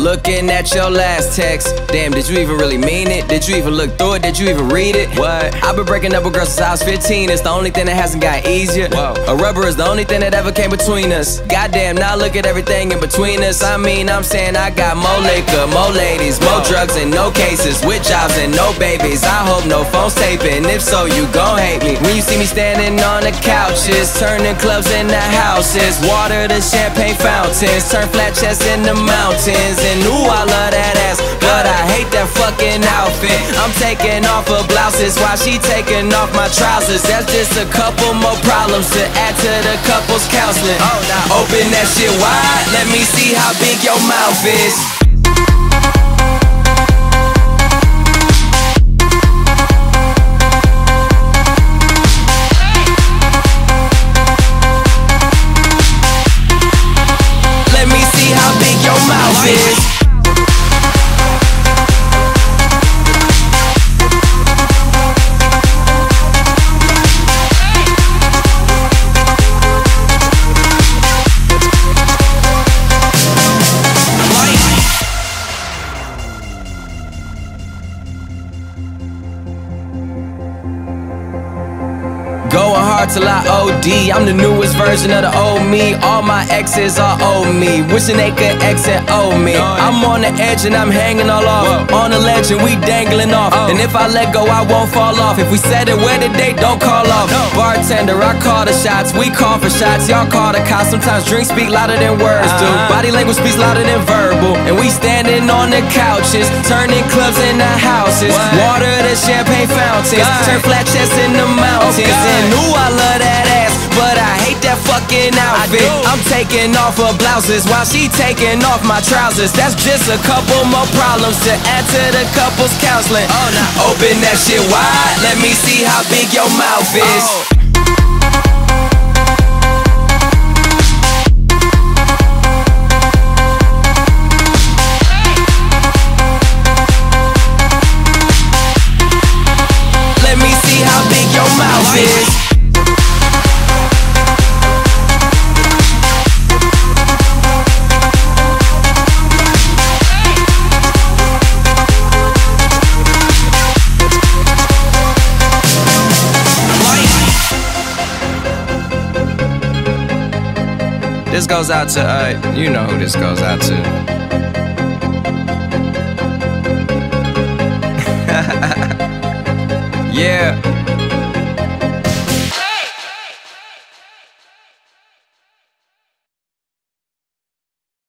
looking at your last text. Damn, did you even really mean it? Did you even look through it? Did you even read it? What? I've been breaking up with girls since I was 15. It's the only thing that hasn't got easier. Whoa. A rubber is the only thing that ever came between us. Goddamn, now look at everything in between us. I mean, I'm saying I got more liquor, more ladies, more drugs, and no cases. With jobs and no babies. I hope no phones taping. If so, you gon' hate me. When you see me standing on the couches, turning clubs into houses, water to champagne fountains, turn flat chests into mountains. And ooh, I love that ass, but I hate that fucking outfit. I'm taking off her blouses while she taking off my trousers. That's just a couple more problems to add to the couple's counseling. Oh, now open that shit wide, let me see how big your mouth is. Going hard till I OD. I'm the newest version of the old me. All my exes are old me. Wishing they could exit old me. Oh, I'm on the edge and I'm hanging all off. On the ledge and we dangling off. Oh. And if I let go, I won't fall off. If we said it where the date, don't call off. Bartender, I call the shots. We call for shots. Y'all call the cops. Sometimes drinks speak louder than words do. Uh-huh. Body language speaks louder than verbal. And we standing on the couches, turning clubs into houses. Water to champagne fountains. Turn flat chests into mountains. and ooh, I love that ass, but I hate that fucking outfit. I'm taking off her blouses while she taking off my trousers. That's just a couple more problems to add to the couple's counseling. Oh, now open that shit wide. Let me see how big your mouth is. Let This goes out to, uh, you know who this goes out to. yeah.